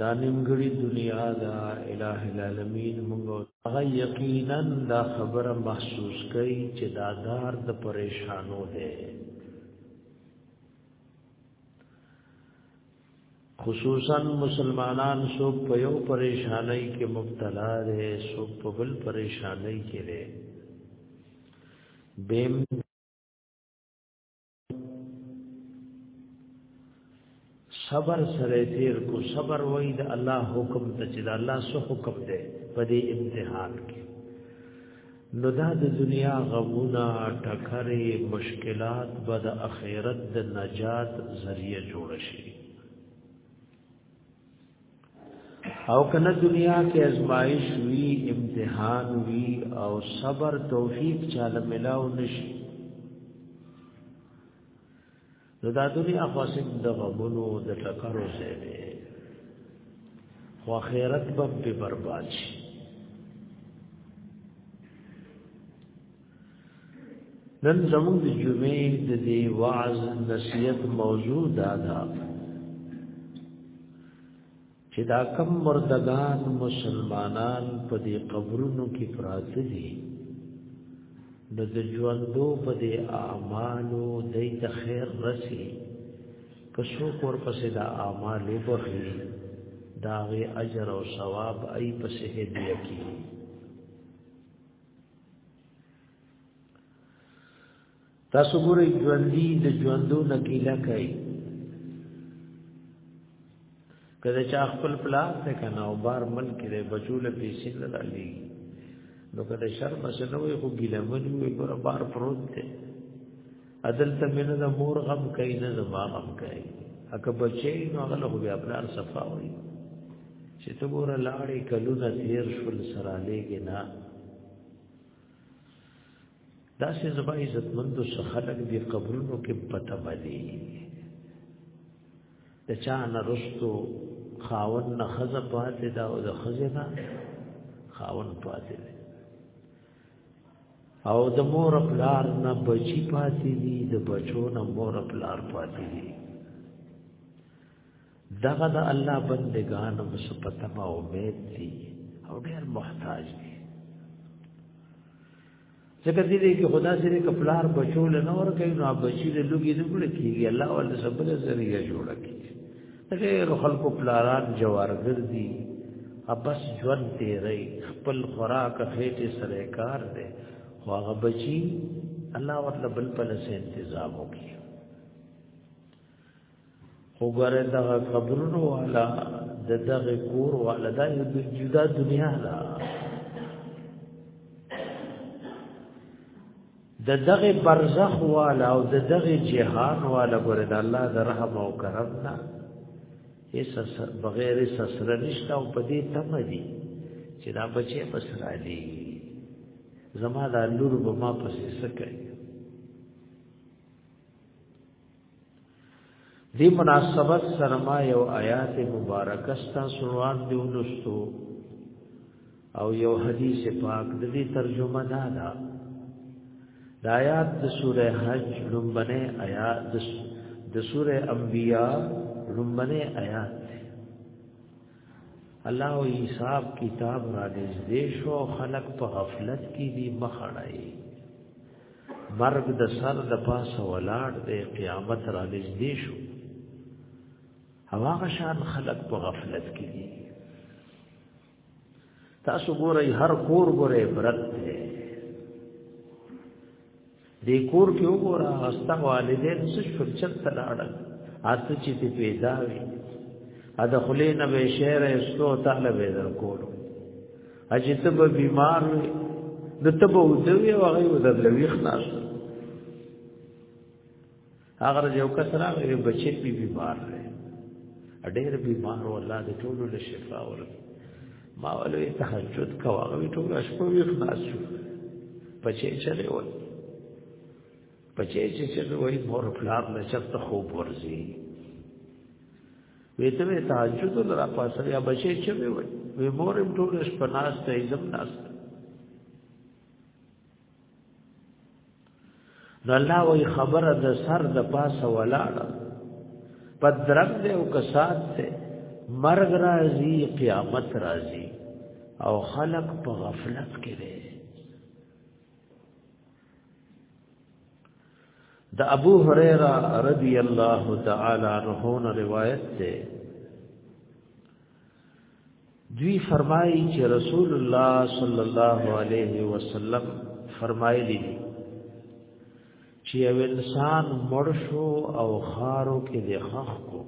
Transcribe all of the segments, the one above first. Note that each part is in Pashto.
دا نیمګړی دنیا دا الہ العالمین موږ هغه یقینا دا خبره محسوس کړي چې دا دار د پریشانو ده خصوصا مسلمانان سو په یو پریشانای کې مبتلا دي سو په بل پریشانای کې دي بیم صبر سره تیر کو صبر وای د الله حکم ته چې د الله سو حکم دی په دې امتحان کې نو دا د دنیا غمونه ټکرې مشکلات به د اخرت د نجات ذریعہ جوړ شي او کنه دنیا کې ازمایش وی امتحان وی او صبر توفیق چاله ملاو نشي نو دا دنیا خاصم د غمونو د ټکرو ځای دی خو آخرت به برباد شي نن زموږ د جمعې د دې وعظ نصیحت موضوع دا ده چې دا کم مردگان مسلمانان په دې قبرونو کې پراته دي نو د ژوندو په دې اعمالو د خیر رسی که څوک ورپسې دا اعمال وبخي دا غي اجر او ثواب ای پسې هدیه کی تاسو ګورئ ژوندۍ د ژوندو نګیلا کوي کله چې خپل پلاس ته کنه او بار مل کړي بچول پیسې نه لالي نو کله شرم شنوې خو ګیله منوي ګور بار پروت دی عدل ته مینه د مور غم کوي نه زما غم کوي اکه بچي نو هغه له بیا پلار صفا وي چې ته ګوره لاړې کلونه تیر شول سره لګي نه دا سه زما عزت مند سو خلق دی قبرونو کې پته بدی د چا نه رستو خاون نه خزه پاتې دا او د خزه نه خاون پاتې او د مور پلار نه بچی پاتې دي د بچو نه مور پلار پاتې دي دغه د الله بندگان هم سپتما امید دي او ډېر محتاج دي ځکه دې کې خدا سره کپلار بچو له نور کوي نو بچی له لوګي نه کړی کیږي الله ول سبله ذریعہ جوړه کیږي غیر خلق پلاران جوارګر دي ابس ژوند تیرې خپل خوراک خېټه سره کار دی خو هغه بچي الله ورته بل په لسه تنظیم وکړي وګوره دا قبرونو والا د دغه کور والا دا یو جدا دنیا ده د دغه برزخ والا او د دغه جهان والا ګره د الله د رحم او کرم نه هیڅ بغیر سسره نشته او په دې تم دي چې دا بچي پس را دي زما دا لور به ما پسې سکه دی مناسبت سرما یو آیات مبارکه ستا سنوان دی ولستو او یو حدیث پاک د دې ترجمه دا ده د آیات د سوره حج لومبنه آیات د سوره انبیاء لومبنه آیات الله او حساب کتاب را دې دې شو خلق په غفلت کې دي مخړای مرګ د سر د پاسه ولاړ دی قیامت را نږدې شو هغه شان خلق په غفلت کې دي تاسو ګورئ هر کور ګورئ برت دی دې کور کې وګوره استا والدین څه شرچت تلاړل اته چې ته پیدا وي ا دخلې نه به شعر استو تعالی به در کولو اجي ته به بیمار وي د ته به ودوي او هغه ودر لوي خلاص هغه یو کس راغی بچی پی بیمار دی ډېر بیمار و الله دې ټول له شفا ورکړي ما ولې تهجد کوا غوي ټول شپه وی خلاص شو پچې چلے و پچې چې چلے وای مور پلار نه چرته خوب ورځي ویته وی تهجد لرا پاسه یا بچی چې وی وی وی مورم ټول شپه ناس ته زم ناس نو الله وی خبره د سر د پاسه ولاړه پدرب دې او کسات ته مرګ راځي قیامت راځي او خلق په غفلت کې دی د ابو هريره رضی الله تعالی عنہ نه روایت ده دوی فرمایي چې رسول الله صلی الله علیه وسلم فرمایلی دي چې یو انسان مړ شو او خارو کې د خخ کو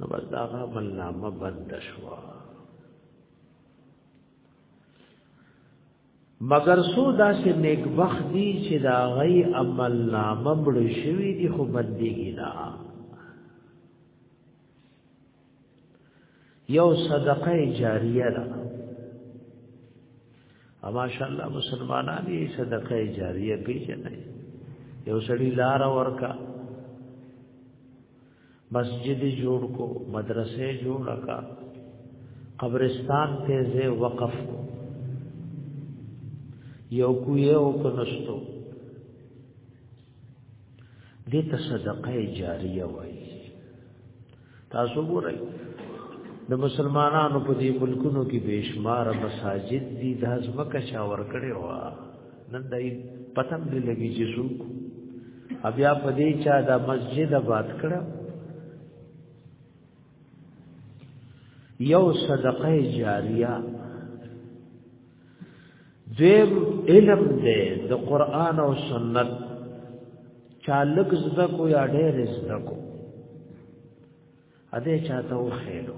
نو بس دا عمل نامه بند شوه مگر سو دا سه نیک بخت دی چې دا غي عمل نامه مړ شوی دی خو بندګی نه یو صدقه جاریه ده اما شاء الله مسلمانان یې صدقه جاریه پیژني یو سړی لار ورکا مسجد جوړ کو مدرسې جوړ کا قبرستان ته زه وقف کو یو کو یو کنستو دې ته صدقه جاریه وای تاسو ګورئ د مسلمانانو په دې ملکونو کې بشمار مساجد دي د ځمکه چا ور کړی و نن دای پتم دې لګی چې څوک بیا په دې چا د مسجد آباد کړه یو صدقه جاریه دیم علم دې د قران او سنت چا لګ زده کو یا ډېر زده کو اده چاته و خېلو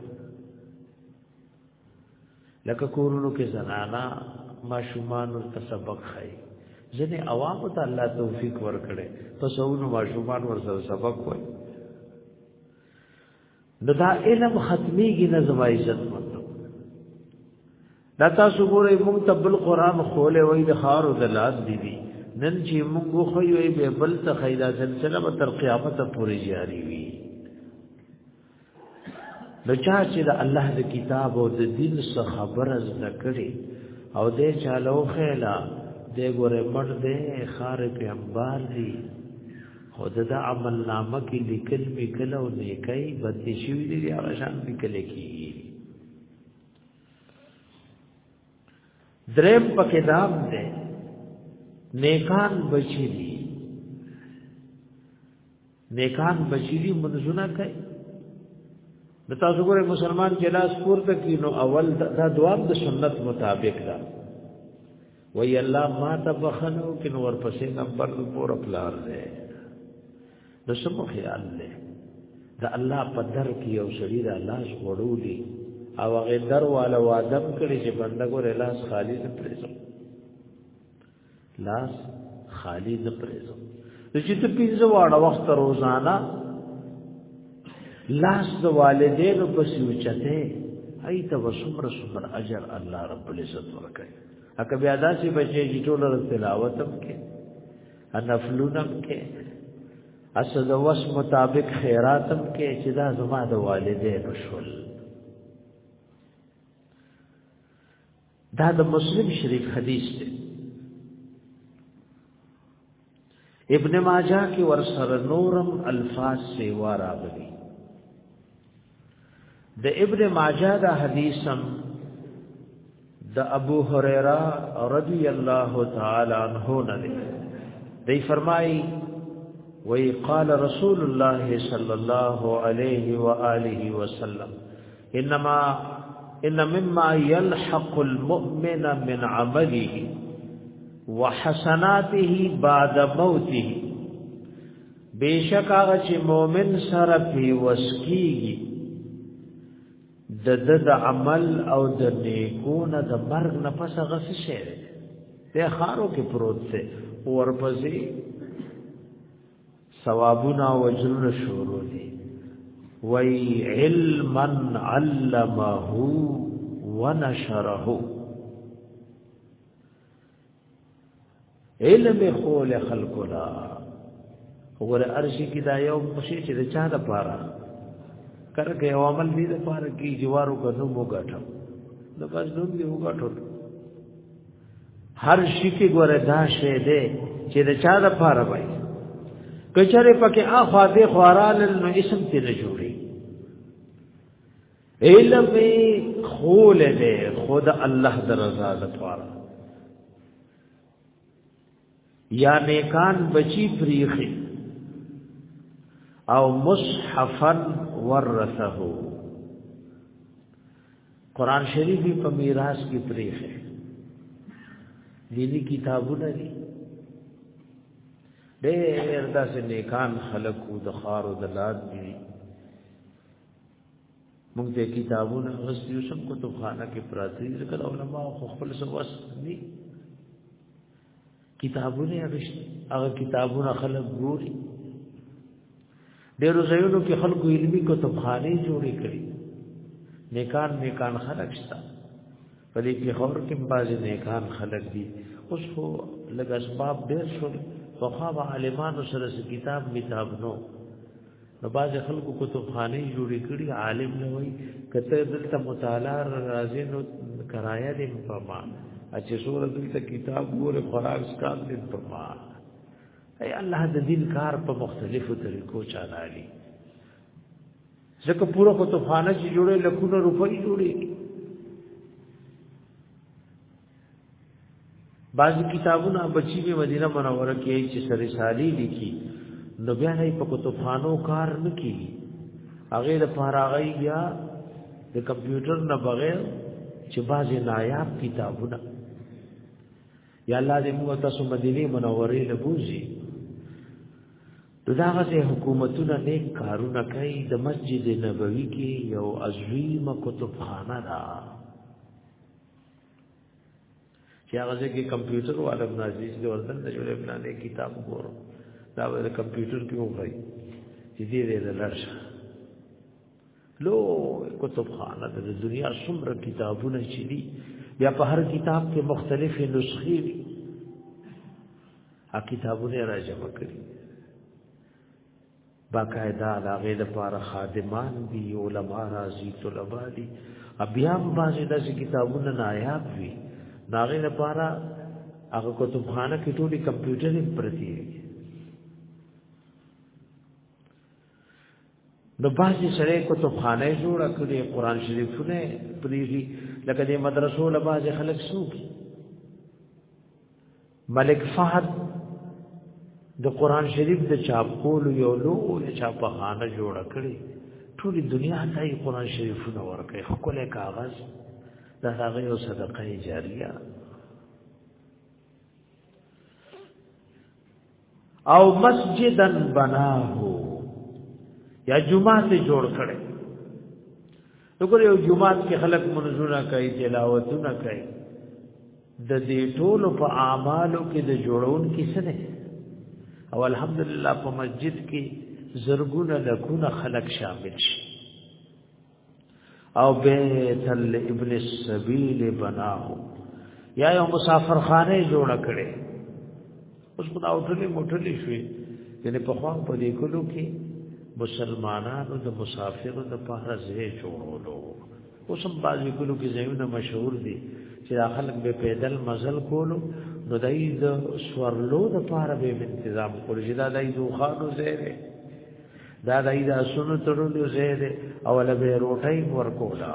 لکه کورونو کې زنانا ماشومان ورته سبق خای ځنه عوام ته الله توفیق ورکړي په سونو ماشومان ورسره سبق وای نو دا علم ختميږي نه زما عزت مطلب دا تاسو ګورئ موږ ته بل قران خوله وای د خارو د لاس دی دی نن چې موږ خو یې به بل ته خیدا سلسله به تر قیامت پورې جاری وي نو چا چې د الله د کتاب او د دین څخه خبره زده کړي او دې چالو خېلا دې ګوره مړ دې خار په انبار دي خود د عمل نامه کې لیکل میکل او نیکي بد شي دي هغه شان لیکل کی دریم پکې دام دې نیکان بچی دي نیکان بشری منزونه کوي د تاسو ګوره مسلمان چې لاس پورته کی نو اول دا دوام د سنت مطابق ده وی الله ما ته بخنو کې نو ورپسې نمبر پور پلار ده نو سم خیال ده د الله په در کې یو شری دا لاس وړولي او هغه در والا وادم کړي چې بنده ګوره لاس خالی نه پریږدي لاس خالی نه پریزو نو چې ته پنځه واړه وخت روزانه لاس د والدینو پسې وچته ای ته وسمر سمر اجر الله رب العزت ورکړي اکه بیا داسې بچي چې ټول تلاوت هم کې انفلون هم کې اسد وس مطابق خیرات هم کې چې دا زما د والدینو شول دا د مسلم شریف حدیث دی ابن ماجه کې ور سره نورم الفاظ سیوا راغلي د ابن ماجه دا حدیثم د ابو هريره رضی الله تعالی عنہ نه دی دی فرمایي وی قال رسول الله صلی الله علیه و آله وسلم انما ان مما يلحق المؤمن من عمله وحسناته بعد موته بیشک هغه چې مؤمن سره پیوس کیږي د د د عمل او د نیکو نه د مرګ نه پس هغه څه شي ته خارو کې پروت دی ورپسې ثوابونه او اجرونه شروع دي وای علما علمه ونشره علم خول خلق لا وګوره ارشي کې دا یو مشي چې د چا د پاره کرګه یو عمل دې د پاره کې جوارو غنو مو غټم نو بس نوم دې وګټو هر شي کې ګوره دا شی دی چې د چا د پاره وای کچره پکې اخوا دې خوارال نو اسم ته نه جوړي علم خول دې خود الله درزا د پاره یا نیکان بچی پریخي او مصحفا ورثه قران شریف په میراث کې پریخي دینی کتابونه دي ډېر داسې نیکان خلقو د خارو د لاد دي موږ د کتابونو غس یو سم کتابخانه کې پراتی ذکر علماء خو خپل سو وس دي کتابونه غشت هغه کتابونه خلک ګوري ډیرو ځایونو کې خلکو علمي کتابخانه جوړې کړې نیکان نیکان خلک شته په دې کې خبر کې بعض نیکان خلک دي اوس خو لږ اسباب ډیر شول په خوا عالمانو سره کتاب میتاب نو نو باز خلکو کتابخانه جوړې کړي عالم نه وای کته دلته مطالعه راځي نو کرایه دې په ما چې سور دلته کتاب ګوره خوراک سکان دې په ما اي الله د دین کار په مختلفو طریقو چالالي ځکه پوره کتابخانه چې جوړې لکونه روپۍ جوړې بعضی کتابونه بچی به مدینه منوره کې چې سره سالی لیکي نو بیا نه په کتابخانو کار نکي هغه د فارغی یا د کمپیوټر نه بغیر چې بعضی نایاب کتابونه یا الله دې موږ تاسو مدینه منوره له بوزي دغه سه حکومتونه نیک کارونه کوي د مسجد نبوي کې یو عظیمه کتابخانه ده چې هغه ځکه کمپیوټر والا نازیز دی ورته د جوړې پلانې کتاب ګورو دا د کمپیوټر کې وغوي چې دې دې لرشه لو کتب خانه د دنیا څومره کتابونه چې دي بیا په هر کتاب کې مختلفې نسخې دي ا کتابونه راځم کړی باقاعده لاغه د پاره خادمان دي علما راځي طلبه دي بیا هم بعضې داسې کتابونه نایاب وي د هغې لپاره هغه کتبخانه کې ټولې کمپیوټرې پرتې وي نو بعضې سړی کتبخانه یې جوړه کړې قرآن شریفونه یې پرېږي لکه د مدرسو له بعضې خلک څوک ملک فهد د قران شریف د چاپ کولو یو لوی چاپخانه جوړ کړی ټول دنیا ته یې قران شریفونه ورکړي خپل کاغذ د هغه یو صدقه جاریه او مسجدن بناه یا جمعه ته جوړ کړي نو ګور یو جمعات کې خلک منځونه کوي تلاوتونه کوي د دې ټولو په اعمالو کې د جوړون کې څه نه او الحمدلله په مسجد کې زرګونه لکونه خلک شامل شي او بیت ابن السبیل بناه یا یو مسافر خانه جوړ کړي اوس خو دا اوټلې موټلې شوې یعنی په خوان په دې کلو کې مسلمانانو د مسافرو د پاره ځای جوړولو اوس هم بعضې کلو کې ځایونه مشهور دي چې دا خلک به پیدل مزل کولو نو دای د سورلو د پاره به تنظیم کول چې دا دای د خانو ځای دی دا دای د اسونو تړلو ځای دی او له به روټۍ ورکولا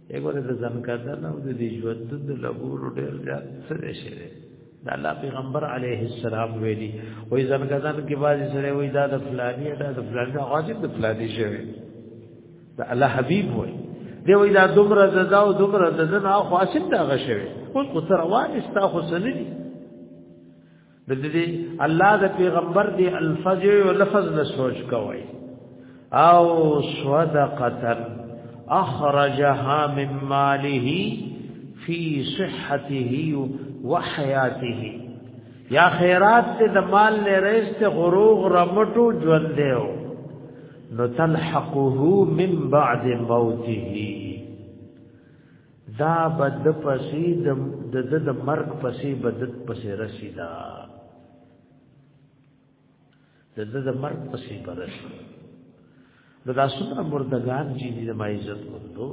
دغه د زمکدن او د دې ژوند د لګور ډېر زیات څه شي د الله پیغمبر علیه السلام ویلي وې زمکدن کې بازي سره وې دا د فلانی دا د فلانی غاضب د فلانی شوی دا الله حبیب وې دی وې دا دومره زدا او دومره زدا نه خاصه دا غشوي اوس خو سره وانه ستا خو سندي د دې الله د پیغمبر دی الفاظ او لفظ نه سوچ کوي او صدقه اخرجها من ماله فی صحته وحیاته یا خیرات ته د مال نه رئیس ته غروغ رمټو ژوند دیو نو تلحقه من بعد موته دا بد پسې د د د مرګ پسې بد پسې رسیدا د د د مرګ پسې برس نو دا څومره مردگان چې د ما عزت وکړو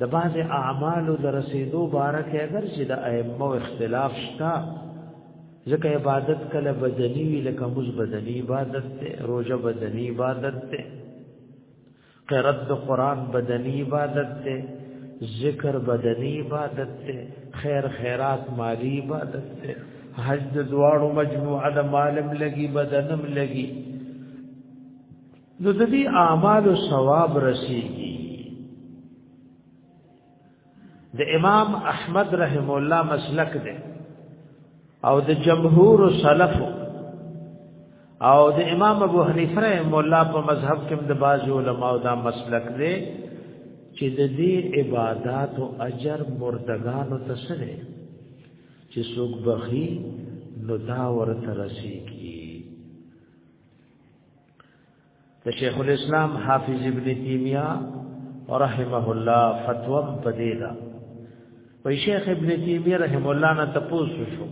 د بعض اعمالو د رسیدو باره کې اگر چې د ائمه اختلاف شته ځکه عبادت کله بدنی وی لکه مز بدنی عبادت ته روزه بدنی عبادت ته قرات د قران بدنی عبادت ته ذکر بدنی عبادت ته خیر خیرات مالی عبادت ته حج د دواړو مجموعه د مالم لګي بدنم لګي نو د دې اعمال او ثواب رسیږي د امام احمد رحم الله مسلک دی او د جمهور سلف او د امام ابو حنیفه رحم الله په مذهب کې د باج علماء دا مسلک دی چې د دې عبادت او اجر مردگان ته سره چې څوک بخي نو دا ورته رسیږي د شیخ الاسلام حافظ ابن تیمیه رحمه الله فتوا پدیدا وی شیخ ابن تیمیه رحم الله نه تپوسو شو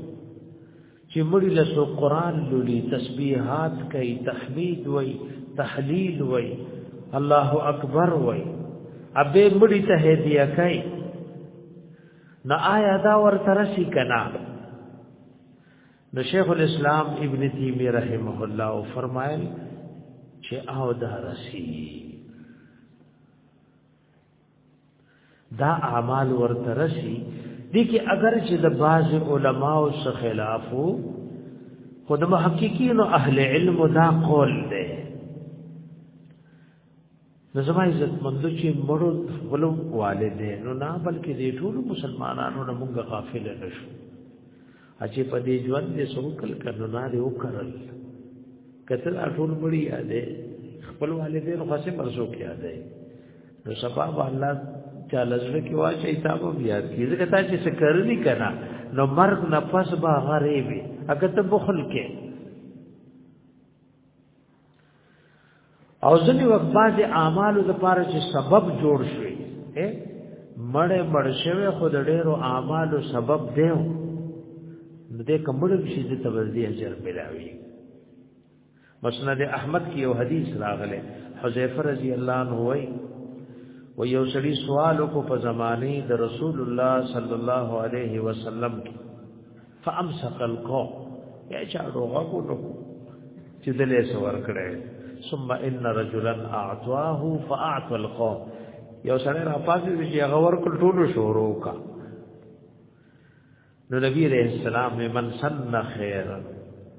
چې مړي له سو قران لولي تسبیحات کوي تحمید وای تحلیل وای الله اکبر وای ابه مړي ته هدیه کوي نو آیا دا ورته رسی کنا نو شیخ الاسلام ابن تیمیه رحمه الله او فرمایل چې او دا رسی دا اعمال ورته رسی دي کې اگر چې د باز علما او خلافو خود محققین او اهل علم دا قول دی نو زما عزت مند چې مړو خپلو والدینو نه بلکې د ټول مسلمانانو نه موږ غافل نه شو چې په دې ژوند دې سوکل کړو نه دې وکړل کتل ټول مړی یادې خپل والدینو خاصه مرزو کې یادې نو سبا الله چا لزړه کې واچي تاسو بیا کیږي کته چې څه کرنی کنا نو مرګ نه پس با غریبي اګه ته بخل کې او ځنی وخت باز اعمالو د پاره چې سبب جوړ شوی اے مړ مړ شوی خود ډیرو اعمالو سبب دیو دې کومړ شي د تبذی اجر ملاوي مسند احمد کې یو حدیث راغله حذیفه رضی الله عنه وای و یو سړي سوال کو په زمانه د رسول الله صلی الله علیه وسلم کې فامسك القوم یا چا روغه کو نو چې دلې سور کړي ثم ان رجلا اعطاه فاعطى القوم یو سره را پاسې چې هغه ورکړ ټول شورو کا نو نبی رسول الله من سن خیرن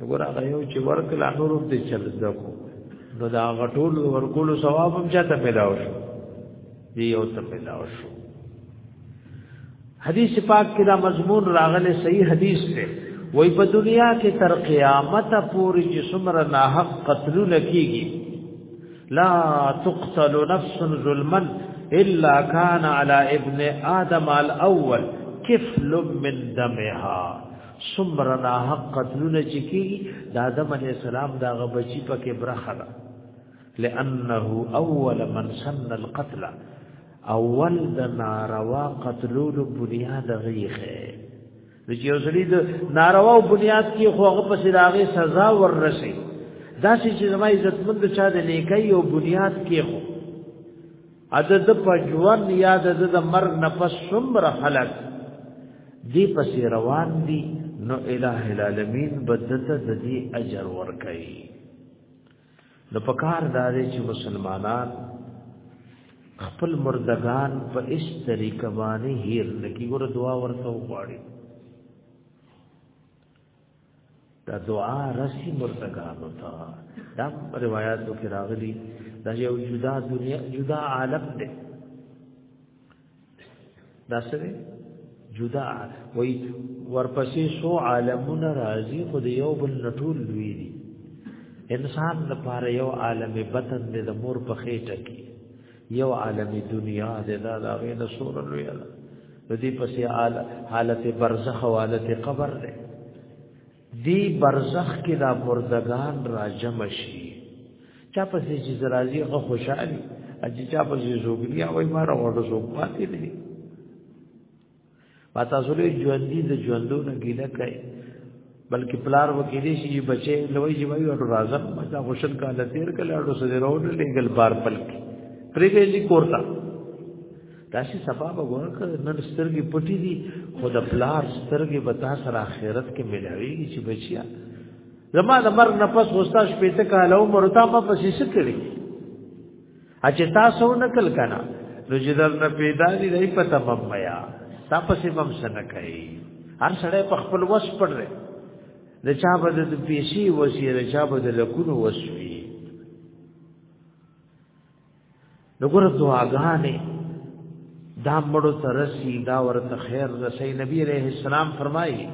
وګوره هغه یو چې ورک لا نور دې چل زکو نو دا غټول ورکول ثواب هم چاته ملاو شو دی یو ته ملاو شو حدیث پاک کې دا مضمون راغله صحیح حدیث دی وای په دنیا کې تر قیامت پورې چې څومره ناحق قتل لکېږي لا تقتل نفس ظلما الا كان على ابن ادم الاول كفل من دمها سمر نا حق قتلونه چې کیږي د آدم علی السلام دا غبچی پکې برخه ده لانه اول من سن القتل اول د ناروا قتلولو بنیاد غیخه د یو سړي د ناروا بنیاد کې خو هغه پسې راغې سزا وررسي دا چې زما عزت مند چا د نیکي او بنیاد کې خو اده د پجوان یا د د مرګ نه پس څومره خلک دی پس روان دي نو الٰه العالمین بدته د دې اجر ورکړي نو پکار دار چې مسلمانان خپل مردگان په اس طریقه باندې هیر لګي ګور دعا ورته وغواړي دا دعا رسی مرتګانو ته دا روایتو کې راغلي دا یو جدا دنیا جدا عالم دی دا سره جدا وای ورپسې سو عالمونه راځي خو د یو بل نټول لوی دي انسان د پاره یو عالم بطن د مور په خېټه کې یو عالم دنیا دې دا دا غي د سور لوی ده د دې پسې حالت برزخ او حالت قبر ده دی برزخ کې دا مردگان را جمع شي چا پسې چې زرازي غو خوشالي اجي چا پسې زوګنیا وای ما را وړو زوګ پاتې دي پس تاسو له ژوند دي د ژوندو نه ګیله کوي بلکې پلار وکې دي شي بچي لوی جی وایو اډو راځم دا خوشن کال تیر کله اډو سره راوړل لګل بار پلک پرېږي لې کوړتا داسې سبب ورک نن سترګې پټې دي خو د پلار سترګې به تا سره آخرت کې ملاوي چې بچیا زما د مر نفس وستا شپې ته کاله عمر تا په پسې سکړي اچې تاسو نقل کنا نو چې در نه پیدا دي نه پته ممیا تاسو یې مم سن کوي هر سړی په خپل وس پر دی د چا بد د پیسې وسی د چا بد لکونو وسوي دغه دعاګانې دا مړو ترسي دا ورته خیر رسي نبی عليه السلام فرمایي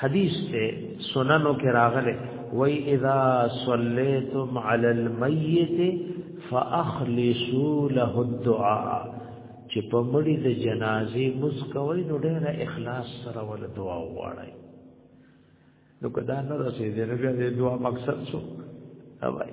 حدیث ته سننو کې راغله وای اذا صلیتم علی المیت فاخلصوا له الدعاء چې په مړي د جنازې مسکوي نو ډېر اخلاص سره ول دعا وغواړي نو کدا نه رسې دې ربیا دې دعا مقصد شو اوای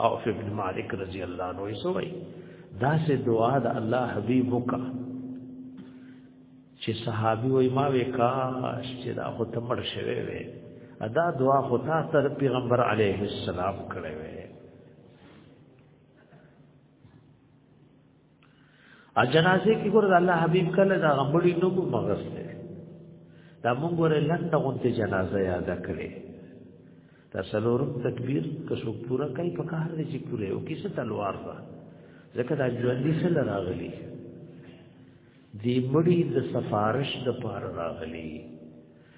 او ابن مالک رضی الله عنه یې سوې دا سه دعا د الله حبیب وکا چې صحابي وای ما وکا چې دا خو تمړ شوی وي ادا دعا خو تا تر پیغمبر علیه السلام کړې وي ا جنازه کې ګور الله حبيب کله دا غمړي نو مغس دی دا مونږ ور لنډه غونته جنازه یاد کړې دا سلورم تکبیر که څوک پورا کوي په کار دی چې پوره او کیسه تلوار ده ځکه دا ژوندۍ سره راغلي دی مړی د سفارش د پار راغلی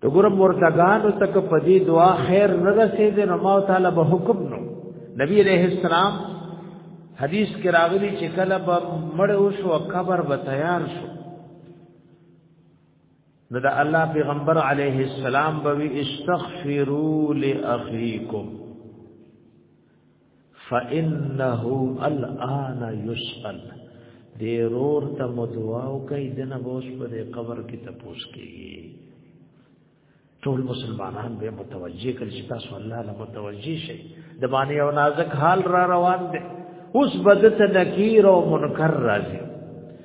ته ګور مرتګانو تک په دې دعا خیر نه رسیدې نو ما تعالی به حکم نو نبی علیہ السلام حدیث کې راغلی چې کله به مړ وشو او قبر به تیار شو نو دا الله پیغمبر علیه السلام به استغفروا لاخیکم فانه الان يسال دې رور ته مدعا او کوي د نبوس په قبر کې تپوس کیږي ټول مسلمانان به متوجه کړي چې تاسو الله له متوجه شي د باندې او نازک حال را روان دي اوس بدت نکیر او منکر راځي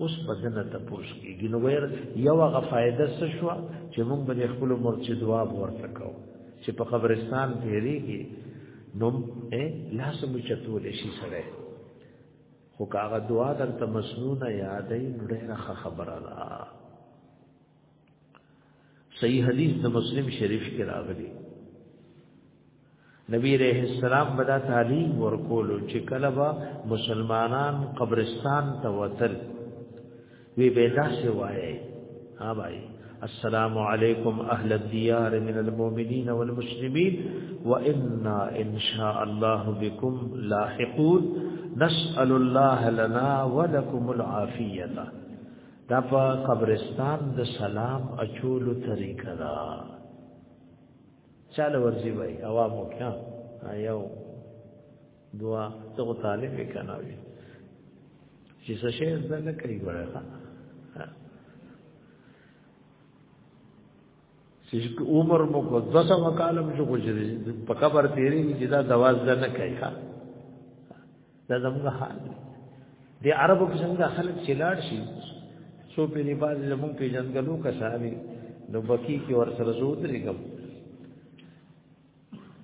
اوس په دنه تپوس کېږي نو ویل یو هغه فائدہ څه شو چې موږ باندې خپل مرچي جواب ورته کوو چې په قبرستان تیریږي نو لاس مو چتول شي سره خو کاغه دعا درته مسنونه یادې نو ډېره خبره ده صحیح حدیث د مسلم شریف کې راغلی نبی رحم السلام بدا تعلیم ورکولو چې کله با مسلمانان قبرستان ته وتل وی به داسې وایي ها بھائی السلام علیکم اهل الدیار من المؤمنین والمسلمین وانا ان شاء الله بكم لاحقون نسأل الله لنا ولكم العافية دا په قبرستان د سلام اچولو طریقه ده چاله ورځي وای عوام وکړه یو دعا ته طالب وکنا وی چې څه شي زده نه کوي ورخه چې عمر مو کو دغه مکالم شو کوجري په قبر تیرې چې دا دواز ده نه کوي ښا دا زموږ حال دی عربو کې څنګه خلک چلاړ شي سو په دې باز زموږ په جنګلو کا صاحب نو بکی کې ور سره زو درې کوم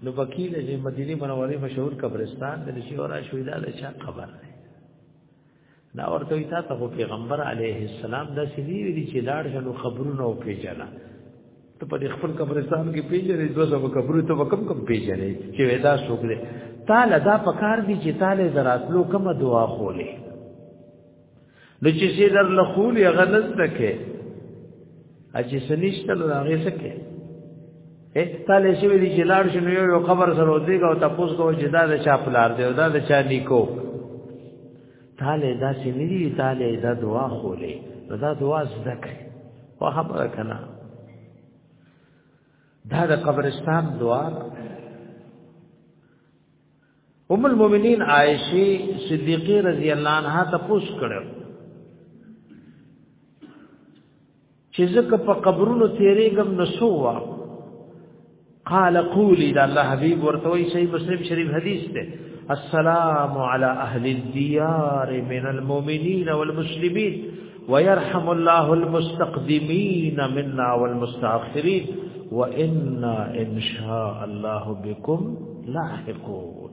نو بکی د مدینه منورې مشهور قبرستان د شي ورا شوې دا د چا قبر دی دا ورته تا ته پیغمبر علیه السلام د سړي ویلي چې لاړ شنو خبرونه او پیژنه ته په خپل قبرستان کې پیژنې دوه سو قبرو ته وکم کم پیژنې چې ودا شوک دی تعالی دا پکار دی چې تعالی دراتلو کوم دعا خولې نو چې سي در لخول یې غنځ تکې اچې سنشتل راغې سکه اې تاله شي ویلي چې لاړ شنو یو خبر سره ودیګ او تاسو کو چې دا د چا پلار دی او دا د چا نیکو تاله دا سې نه دی تاله دا دعا خولې دا دعا زده کړې په خبره کنا دا د قبرستان دعا ام المؤمنین عائشه صدیقه رضی الله عنها تپوس کړو چې زکه په قبرونو تیرېګم نسو وا قال قولي دا الله حبيب ورته وي صحیح مسلم شریف حدیث ته السلام على اهل الديار من المؤمنين والمسلمين ويرحم الله المستقدمين منا والمستاخرين وانا ان شاء الله بكم لاحقون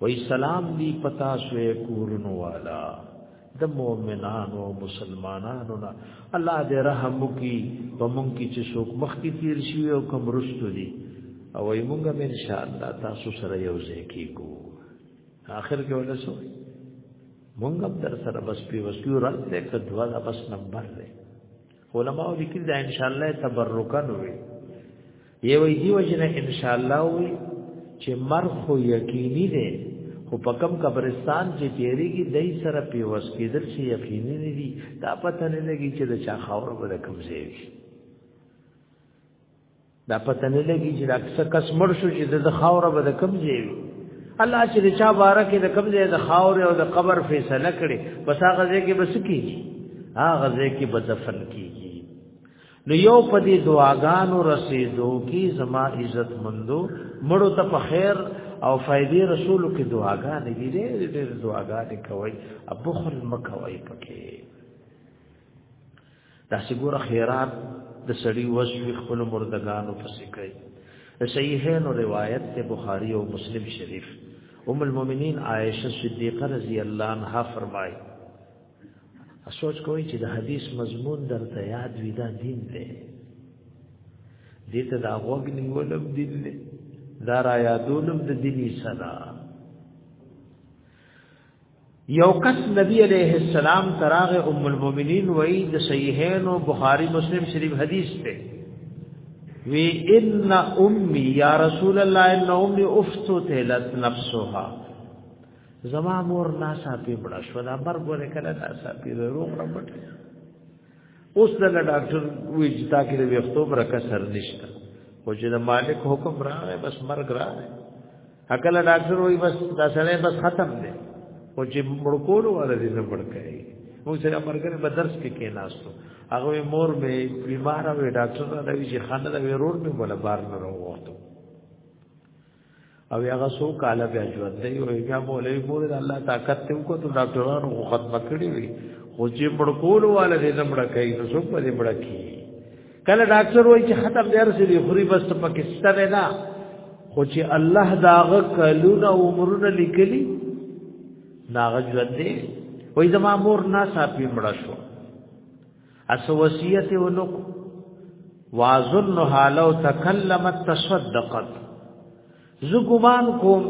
وی سلام دی پتا سوې کورن والا د مؤمنانو او مسلمانانو نه الله دې رحم وکي په مونږ کې چې څوک مخکې تیر شي او کوم رستو دي او ای مونږ به ان شاء الله تاسو سره یو ځای کیږو اخر کې ولسوي مونږ هم در سره بس په وسلو رات دې کدوا دا بس نمبر دی علماء لیکل دا ان شاء الله تبرکن وي یو دی وجنه ان شاء الله وي چې مرخ یقیني دی خو په کم قبرستان چې تیریږي دای سره په وس کېدل چې یقیني نه دي دا پته نه لګي چې د چا خاور به کوم ځای وي دا پته نه لګي چې دا څه کس مړ شو چې د خاور به د کم ځای وي الله چې چا بارکه د کم ځای د خاور او د قبر فیصله کړي بس هغه ځای کې بس کیږي هغه ځای کې به دفن کیږي نو یو په دې دعاګانو رسیدو کې زما عزت مندو مړو ته په خیر او فائدې رسول کې دعاګانې دي دې دعاګانې کوي ابو خل مکوي پکې داسې ګوره خیرات د سړی وسوي خپل مردگانو پسې کوي صحیحین روایت ته بخاری او مسلم شریف ام المؤمنین عائشه صدیقه رضی الله عنها فرمایي سوچ کوی چې د حدیث مضمون درته یاد وي دا دین دی دې ته دا غوږ نیولم دین دی دا را یادولم د دیني صدا یو کس نبی علیہ السلام تراغ ام المؤمنین وئی د صحیحین او بخاری مسلم شریف حدیث ته وی ان امی یا رسول الله ان امی افتتلت نفسها زما مور ناسا پی بڑا شو دا بر گوره کلا ناسا پی روغ رمٹ اوس دل ډاکټر وی چې تا کې د ویختو برکه سر نشته خو چې د مالک حکم راغی بس مرګ راغی اکل ډاکټر وای بس دا سړی بس ختم دی او چې مړکول ولا دې نه مړکای موږ سره مرګره په درس کې کې ناستو هغه مور مې بیمار وې ډاکټر ته دوی چې خانه د ورور مې بل بار نه وروته او هغه سو کاله بیا ژوند دی او بیا مولوی مور د الله طاقت ته کو ته ډاکټرانو خو خدمت کړی وي خو چې مړکول ولا دې نه مړکای نو څوک دې مړکی کله ډاکټر وایي چې ختم دی ارسې دی خوري بس پکې ستنه نه خو چې الله داغه کلونه عمرونه لیکلي ناغه ژوند دی وای زما مور نا صافي مړ شو اس وصیت ونو واظن حالو تکلمت تصدقت زه ګمان کوم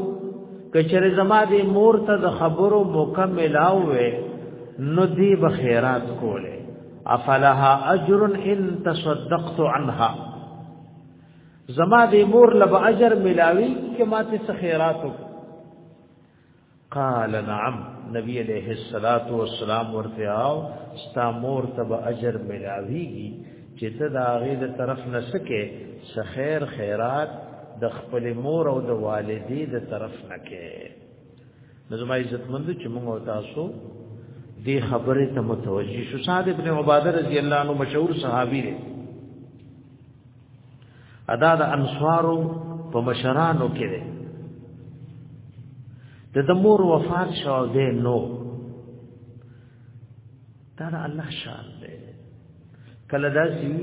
کچره زما د مور ته د خبرو مکمل او وې نو دی به خیرات کوله افلها اجر ان تصدقت عنها زما د مور لب اجر ملاوي کما ته خیرات وکړه قال نعم نبی علیہ الصلات والسلام ورته او ستا مور ته به اجر ملاویږي چې ته دا غي د طرف نه سکه خیر خیرات د خپل مور او د والدې د طرف نه کې نظم عزت مند چې موږ او تاسو دې خبره ته متوجي شو صاد ابن عباده رضی الله عنه مشهور صحابي دی ادا د انصارو په مشرانو کې ده د د مور وفات شو ده نو دا د الله شان ده کله داسي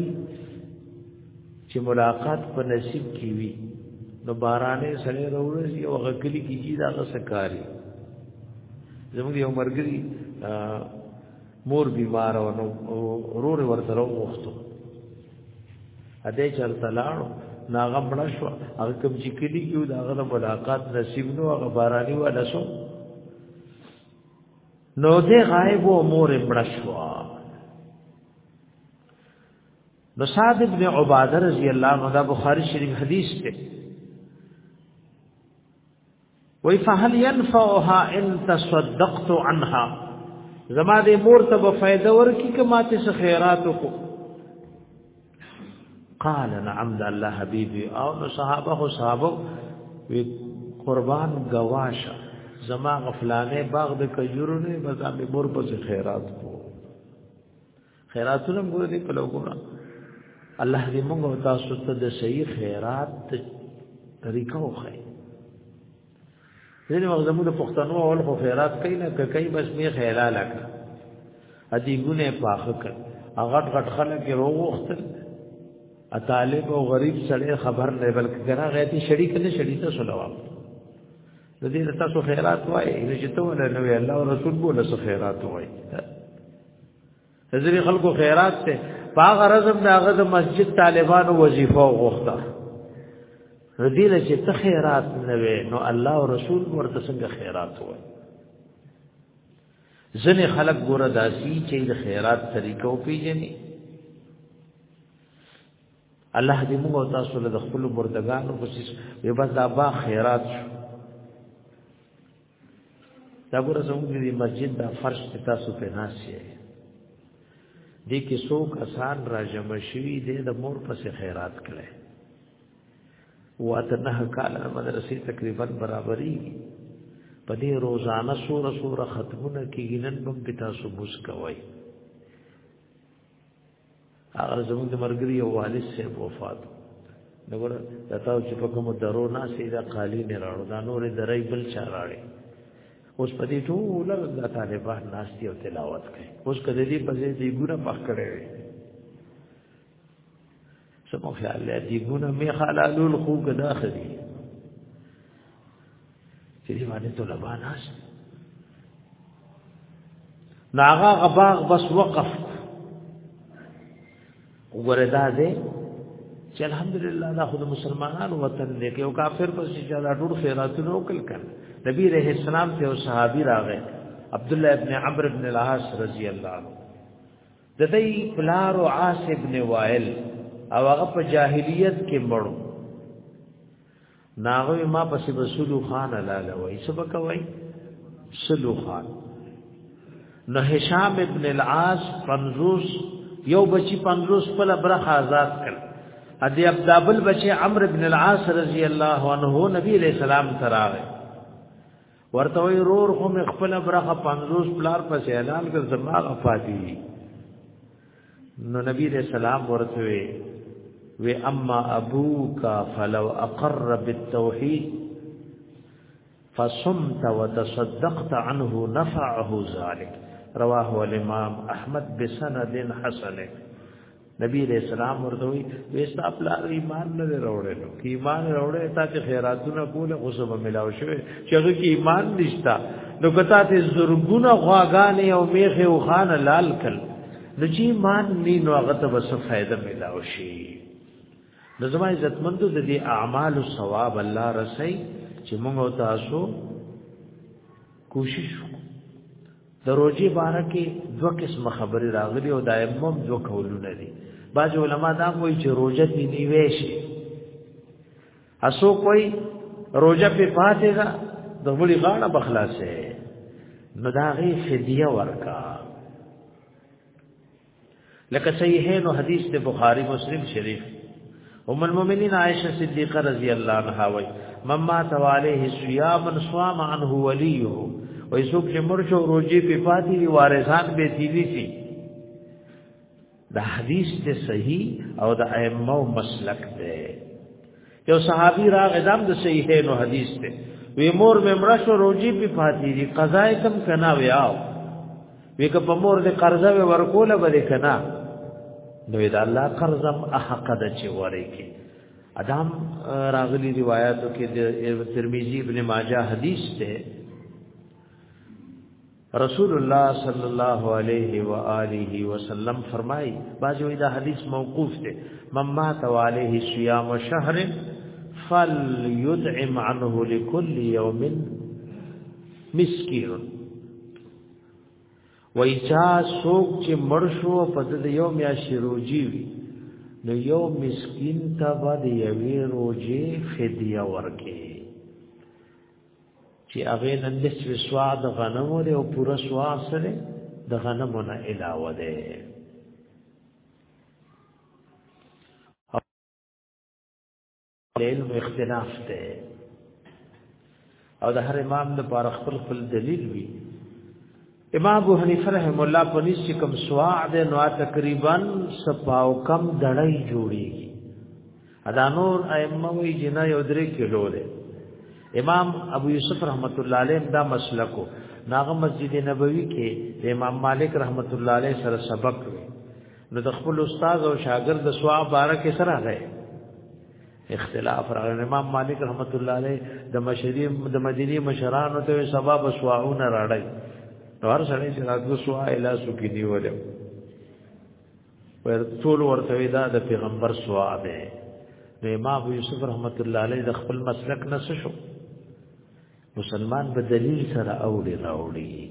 چې ملاقات په نصیب کې وي نو بارانې سره راوړل یو غکلی کیږي دا غسکاري زموږ یو مرګري مور بیمار او نو رور ورسره وختو ا دې چرته لاړو ناغه مړ شو هغه کوم چې کلی کېو دا غره ملاقات نصیب نو هغه بارانی ولا شو نو دې غایب او مور مړ شو نو صاد ابن عباده رضی الله عنه دا بخاری شریف حدیث ته وی فهل ينفعها ان تصدقت عنها زما دې مور ته به فائدہ ورکی کما ته خیرات کو قال نعم د الله حبيبي او نو صحابه او صحابه وی قربان گواشه زما غفلانه باغ د کجورو نه بزامه مور په خیرات کو خیراتونه ګور دي په لوګورا الله دې موږ او تاسو ته د صحیح خیرات طریقه وخی ځینې وخت زموږ د پښتنو اول خو خیرات کوي نه کوي بس می خیراله کړ ادي ګونه پاخه کړ هغه غټ خلک وروختل ا طالب او غریب سره خبر نه بلکې ګره غیتي شریک نه شریک ته سلام د دې تاسو خیرات وای نو چې ته ونه نو الله او رسول بوله سو خیرات وای ځینې خلکو خیرات ته پاغه رزم داغه د مسجد طالبانو وظیفه وغوښته ردیل چې ته خیرات نه وې نو الله او رسول ورته څنګه خیرات وای ځنې خلک ګوره داسي چې د خیرات طریقو پیژني الله دې موږ تاسو له خپل مردگانو کوشش به بس دا با خیرات شو دا ګوره زموږ د مسجد دا فرش ته تاسو په ناس یې دې کې څو کسان را جمع شوي دې د مور پسې خیرات کړي واته نه کال مدرسې تقریبا برابرۍ په دې روزانه سوره سوره ختمونه کېږي نن به تاسو موس کوي هغه زموږ د مرګري او والد سه وفات نو ګور دا تاسو چې په کوم درو نه سي دا قالی نه راړو دا نور درای بل چا راړي اوس په دې ټول د طالبان ناشتي او تلاوت کوي اوس کله دې په دې دې ګونه پخ کړي وي سمو خیال دې ګونه می حلالول خو ګدا خدي چې دې باندې طلبه ناس ناغا غباغ بس وقف وګوره دا دې چې الحمدلله دا خود مسلمانانو وطن دی کې او کافر په چې دا ټول خیراتونه وکړ کړ نبی رحم السلام ته او صحابي راغې عبد الله ابن عمرو ابن العاص رضی الله عنه د دې پلار او عاص ابن وائل او هغه په جاهلیت کې مړو ناغوی ما پسې بسلو خان لاله وای سبق وای سلو خان نو هشام ابن العاص 50 یو بچی 50 په برخه آزاد کړ ا دې عبدابل بچی عمرو ابن العاص رضی الله عنه نبی علیہ السلام تراغه ورته وی رور خو مې خپل برخه 50 پلار پسې اعلان کړ زما غفاتی نو نبی علیہ السلام ورته وی و اما ابوک فلو اقر بالتوحید فصمت وتصدقت عنه نفعه ذلك رواه الامام احمد بسند حسن نبی علیہ السلام ورته وی وستا خپل ایمان نه وروړل کی ایمان وروړل تا چې خیراتونه کوله اوس به ملاو شوی چې هغه کی ایمان نشتا نو کته ته زرګونه غواګانې او میخه او خان لال کړ نو چې ایمان نه نو هغه ته وسه فائدہ ملاو شي نو زما عزتمند د دې اعمال او ثواب الله رسي چې موږ او تاسو کوشش وکړو د روزي باره کې دوه قسم خبرې راغلي او دایمم دوه کولونه دي بعض علما دا کوي چې روزه دې نیوي شي اسو کوئی روزه په پاتې ده د وړي غاړه بخلاصه نو دا غي فدیه ورکا لکه صحیح نو حدیث د بخاری مسلم شریف ام المؤمنین عائشہ صدیقہ رضی اللہ عنہا وی مما توالیه صیام صام عنه ولیه وی سوک چې مرشو روزي په پاتې وارثان به تیلی سي دا حدیث ته صحیح او د ائمه مسلک دی یو صحابي راغ دام د صحیحین او حدیث ته وی مور مې مړه شو روزي په فاتې دي قضا کم کنا ویاو وی که په مور دې قرضه ورکوله به کنا نو دا الله قرضم احق د چې وره کې ادم راغلی روایتو کې د ترمذی ابن ماجه حدیث ته رسول الله صلی الله علیه و آله وسلم فرمای باجو دا حدیث موقوف دی من مات علیه صيام شهر فليطعم عنه لكل يوم مسكين وای چا سوک چې مرشو په دې یو میا شروجی وی نو یو مسکین ته باندې یوې روزي فدیه ورکې چې هغه نن د سوا د غنمو دی او پوره سوا سره د غنمو نه علاوه دی علم اختلاف ده او د هر امام د پاره خپل خپل دلیل وی امام ابو حنیفه رحم الله په نس چې کوم سواع ده نو تقریبا سپاو کم دړی جوړیږي ادا نور ائمه وی جنا یو درې کیلو ده امام ابو یوسف رحمت الله علیه دا مسلکو ناغه مسجد نبوی کې امام مالک رحمت الله علیه سره سبق وی نو د خپل استاد او شاګرد د سواب بارکه سره غي اختلاف راغلی امام مالک رحمت الله علیه د مشری د مدینه مشرانو ته سبب سواعونه راړی نو هر سړی چې راځو سوا اله سکینی وله ور ټول ورته دا د پیغمبر سوا ده نو امام یوسف رحمت الله علیه د خپل مسلک نه شو مسلمان به دلیل سره اوړي راوړي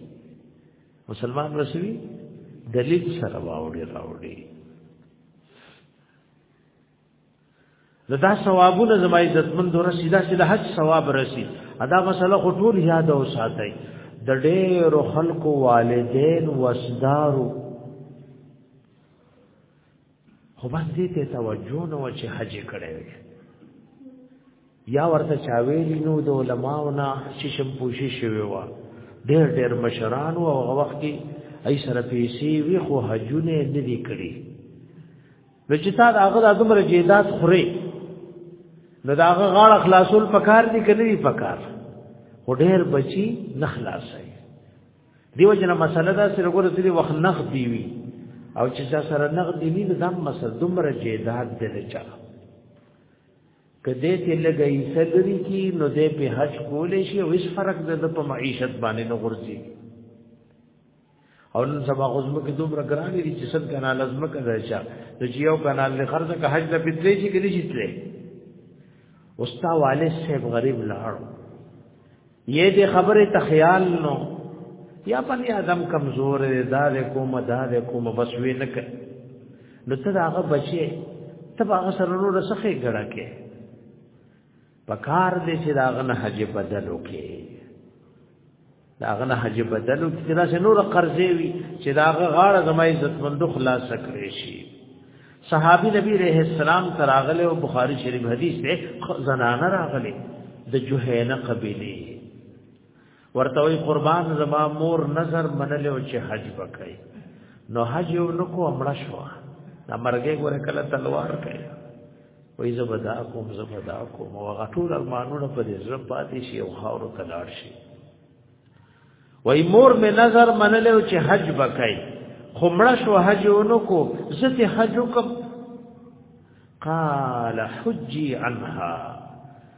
مسلمان رسوي دلیل سره واوړي راوړي نو دا ثوابونه زما عزتمند رسیدا چې د حج ثواب رسی ادا مسله خو ټول یاد او ساتي د ډېرو خلکو والدین وسدارو خو بس دې ته توجه نه و چې حج کړي یا ورته چاویلی نو د علماو نه چې شم پوښي شوی و ډېر ډېر مشران او هغه وخت کې ای سره پیسې وی خو حجونه نه دي کړی نو چې تا دا هغه د عمر جیدات خوري نو دا هغه غاړه خلاصول پکار دي کنه دي پکار خو ډېر بچي نه خلاصي دیو جنا مسله دا سره ګور سری وخت نخ دی وی او چې چا سره نخ دی وی دا مسله دومره جیدات دی چا کدی ته لګی صدری کی نو دې په حج کولې شي او هیڅ فرق د په معیشت باندې نه ورځي او نن سبا غزمه کې دومره ګرانې دي چې سن کنال ازمه کې راځي د یو کنال له خرڅه که حج د پتلې شي کې نشي تلې اوستا والد صاحب غریب لاړ یې دې خبره ته خیال نو یا په دې اعظم کمزور دی دا دې کوم دا دې کوم بس وې نه کړ نو ته هغه بچي ته هغه سره نو رسخه ګړه کې پکار دې چې دا غنه حج بدل وکي دا غنه حج بدل وکي چې دا نور قرضې وي چې دا غاړه زما عزت مند خلاص کړې شي صحابي نبی رحم السلام تراغله او بخاری شریف حدیث ته زنانه راغله د جوهینه قبیله ورته وی قربان زما مور نظر منل او چې حج وکړي نو حج یو نو کو امړه شو دا مرګه ګوره کله تلوار کوي وای زبدا کوم زبدا کوم او غټول المانونه په دې زړه پاتې شي او خاورو ته لاړ شي وای مور می نظر منل او چې حج وکړي خو مړه شو حج ونو کو زته حج وکم قال حجي عنها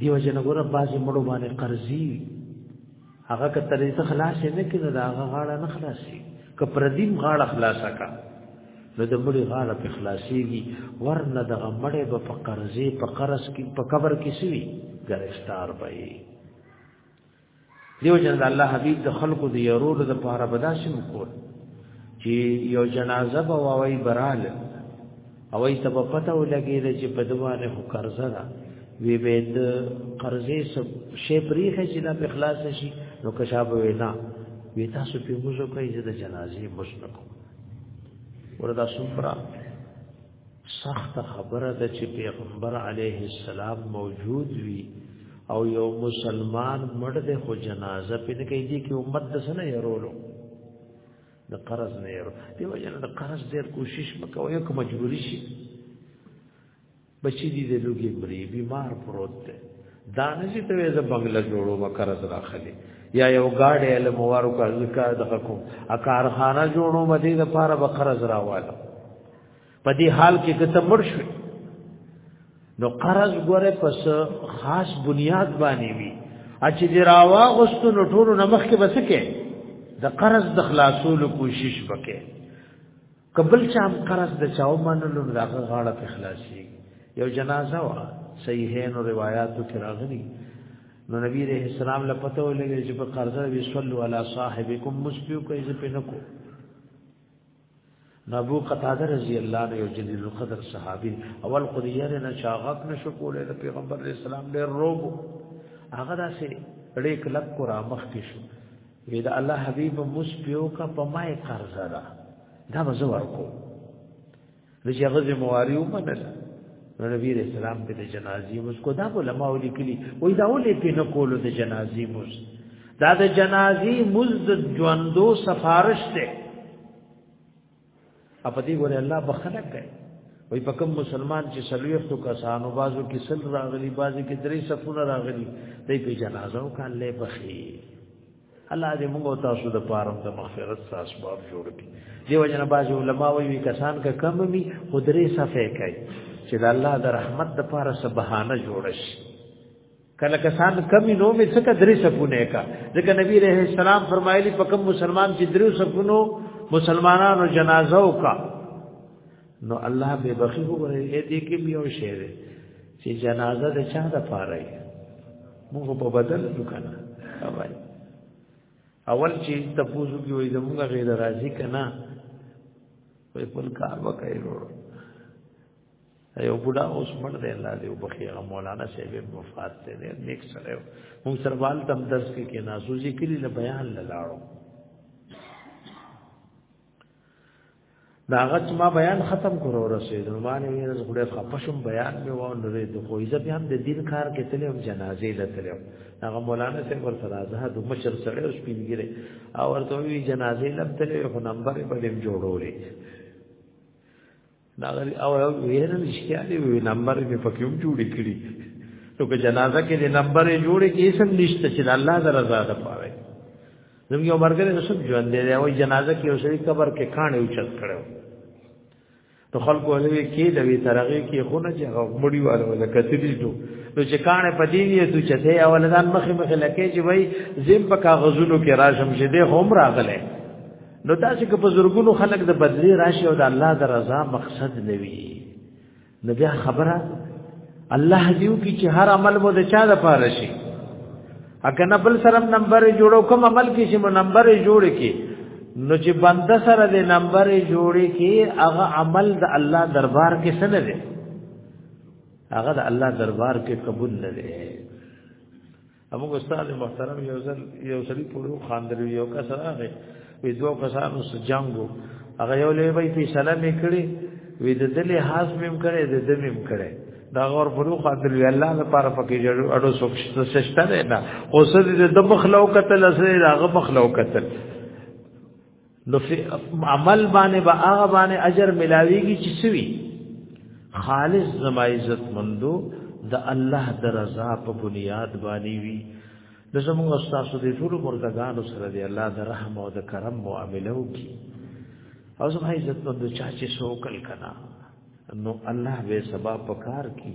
دیو جن غره بازي مړو باندې قرضي هغه کتلې ته خلاص نه کړي دا هغه غاړه نه خلاصي ک پردیم غاړه خلاصه کا نو د مړي غاړه په خلاصيږي ورنه د غمړې په قرضې په قرض کې په قبر کې سوي ګرفتار وي دیو جن د الله حبیب د خلقو د یرور د پاره بداسم کول چې یو جنازه به وای برال او ای ته پته ولګی چې په دوانه هو قرضه ده وی به د قرضې سب شی پریخه چې دا په خلاص شي نو کشاب وینا وی تاسو په موږ کوي چې د جنازې مشنکو وردا سمرا سخت خبره ده چې پیغمبر علیه السلام موجود وي او یو مسلمان مړ دی خو جنازه پې نه کوي دي کې امت د سنه يرولو د قرض نه يرو دی وجه د قرض ډېر کوشش وکاو یو کوم مجبوری شي بچی دي د لوګي مری بیمار پروت دی دا نه چې ته زه بنگله جوړو ما قرض راخلي یا یو گاډي له موارو کا ذکر دغه کوم اکارخانه جوړو مدي د پاره به قرض راواله په دې حال کې کته مړ شو نو قرض ګوره پس خاص بنیاد باندې وی اچ دې راوا غستو نو ټول نه مخ کې بس کې د قرض د خلاصول کوشش وکې قبل چې هم قرض د چاو منلو دغه غاړه په خلاصي یو جنازه وا صحیحین او روایتو کې راغلي نو نبی رحم السلام له پته ولګي چې په قرض وی صلو علی صاحبکم مسبیو کوي چې په نکو نبو قتاده رضی الله عنه یو جلیل القدر صحابي اول قدیه نه شاغت نشو کولای د پیغمبر علی السلام ډېر روب هغه داسې ډېر کلک کو را مخ کې شو وی دا الله حبیب مس پیو کا پمای قرضه را دا مزور کو نو چې هغه زمواري ومنل نو نبی رسول الله په جنازي مس کو دا علماء لیکلي وای دا ولې په نه کولو د جنازي مس دا د جنازي مز د ژوندو سفارش ته اپ دې ګوره الله بخنه کوي وای په کوم مسلمان چې سلويختو کسانو بازو کې سل راغلي بازو کې درې صفونه راغلي دې په جنازو کان له بخي الله دې موږ تاسو د پاره د مغفرت اسباب جوړ کړي دیو جن باز علماء وی کسان کا کم می خدري صفه کوي چې د الله د رحمت د پاره سبحانه جوړ شي کله کسان کمی نو می څخه درې سپونه کا ځکه نبی رحم السلام فرمایلی په کوم مسلمان چې درې سپونو مسلمانانو جنازه وکا نو الله به بخي وګوري دې کې یو شی دی چې جنازه د چا د پاره یې موږ په بدل وکنه اوای اول چې تاسو کې وې زموږ غیر راضی کنا په خپل کار وکړي ورو یو بډا اوس مړ دی الله دې وبخیره مولانا صاحب وفات ته دې نیک سره موږ سروال تم درس کې کې نازو ذکر له بیان لاړو دا غت ما بیان ختم کړو رسید نو باندې مې رز غړې خپشم بیان مې و نو دې خو عزت هم د دین کار کې تلم جنازې له تلم هغه مولانا څنګه ور سره زه د مشر سره اوس پیږي او ورته وی جنازې لم تلې خو نمبر په دې جوړولې دا غري او ویره نشته دې وی نمبر په پکیوم جوړې کړی نو که جنازه کې دې نمبر جوړې کې سم نشته چې الله درزاده پاره زموږ یو مرګره د سب ژوند دی او جنازه کې اوسې قبر کې کانه اوچت کړو نو خلکو ولې کې د وی ترغه کې خونه چې مړی والو د کتلی دو نو چې کانه پدې دی ته چې ته اولدان مخې مخې لکه چې وای زم په کاغذونو کې راشم چې دې هم راغله نو تاسو کې په زورګونو خلک د بدلی راشي او د الله د رضا مقصد نوي نو بیا خبره الله دې وکړي چې هر عمل مو د چا د پاره شي اګه نه بل سره نمبر جوړو کوم عمل کې چې مو نمبر جوړ کې نو چې بنده سره د نمبر جوړ کې هغه عمل د الله دربار کې سره دی هغه د الله دربار کې قبول نه دی امو استاد محترم یو ځل یو سړي په لور خاندل یو کس راغی وې دوه کسانو سره جنگو هغه یو لوی وی په سلام یې کړی وې د دلې حاس مم کړي د دې مم کړي دا غور په لور خاندل وی الله لپاره پکې جوړو اډو سوک سشته نه اوس دې د مخلوق قتل اسره هغه مخلوق قتل نو عمل باندې با هغه باندې اجر ملاويږي چې سوي خالص زما عزت مندو د الله د رضا په بنیاد باندې وي د زموږ استاد د ټول مردگانو سره دی الله د رحم او د کرم معاملې وکي او زما عزت مندو چا چې سوکل کنا نو الله به سبا پکار کی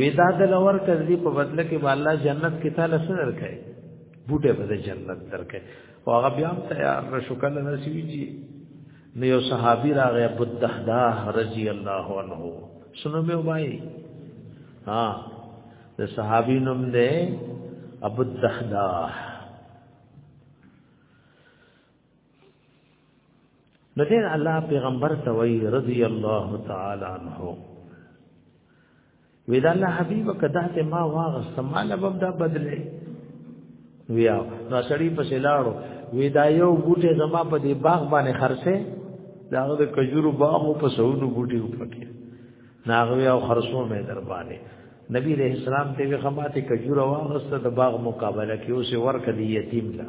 ودا د لور کړي په بدله کې والله جنت کې تعالی سره درکې بوټه به جنت درکې او هغه بیا هم تیار نشو کله نصیب جی نو یو صحابي راغی ابو الدحداح رضی الله عنه سنو مې وای ها د صحابي نوم دی ابو الدحداح نو دین الله پیغمبر ته وی رضی الله تعالی عنہ وی دا الله حبیب کدا ته ما واغ سماله باب دا بدلې ویا نو سړی په سلاړو وی دا یو بوټه زما په دی باغ باندې خرڅه داغه د کجورو باغ او په سونو بوټي وپکې ناغوی او خرصو مې در باندې نبی علیہ السلام ته وی خماته کجوره واغسته د باغ مقابله کې اوسه ورکه دی یتیم لا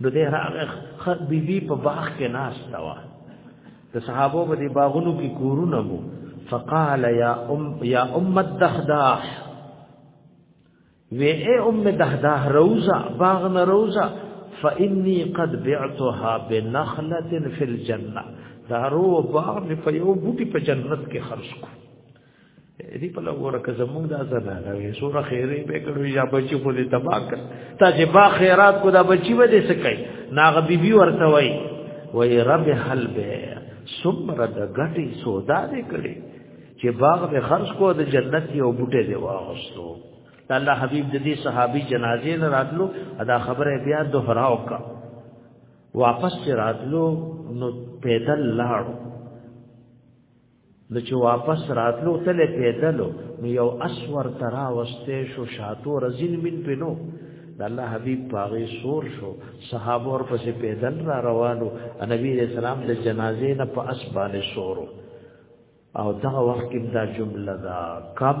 نو دې راغه خر بي بي په باغ کې ناشتا و د صحابو په دې باغونو کې کورونه وو فقال يا ام يا ام الدحداح وی اے ام دحداح روزا باغ نه روزا فإني قد بعتها بنخلة في الجنة دارو باغ په یو بوټي په جنت کې خرج کو دې په لګوره که زمونږ دا زنه نه وي سوره خیرې به کړو یا بچي خو دې تباہ کړ تا چې با خیرات کو دا بچي به دې سکای ناغه بیبي ورته وای وای رب حل به سمره د غټي سودا دې کړي چې باغ به خرج کو د جنت یو بوټه دی واغستو الله حبیب د دې صحابي جنازې نه راتلو ادا خبره بیا دوهراو کا واپس راتلو نو پیدل لاړو نو چې واپس راتلو تل پیدلو نو یو اسور ترا وسته شو شاتو رزین من پینو د الله حبیب پاغه سور شو صحابه ور پسې پیدل را روانو نبی رسول الله د جنازې نه په اسبال سورو او دغه وخت کې دا جمله دا کم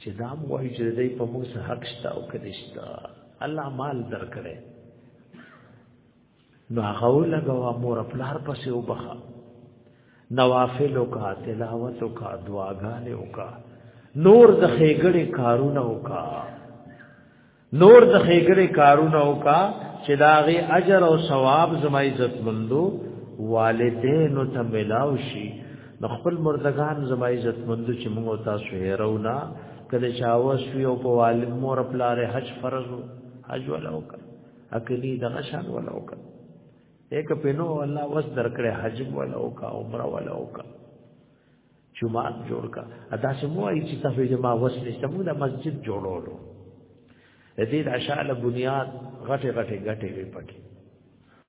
چې دا مو وایي چې دای په موږ سره حق شته او کړي شته الله مال درکړي نو هغه لګوا مور خپل هر پسې وبخا نوافل وکا تلاوت وکا دعاګانې وکا نور د خېګړې کارونه وکا نور د خېګړې کارونه وکا چې داغه اجر او ثواب زما عزت مندو والدین ته ملاو شي نو خپل مردگان زما عزت مندو چې موږ تاسو هېرونا کله چې اوس یو په والد مور خپل حج فرض حج ولا وکړه اکلی دغه شان ولا وکړه یک پینو الله وس درکړې حج ولا وکړه عمره ولا وکړه جمعه جوړ کا ادا چې مو ای چې تاسو جمعه وسلې سمو د مسجد جوړولو د دې د عشاء له بنیاد غټه غټه غټه وی پکې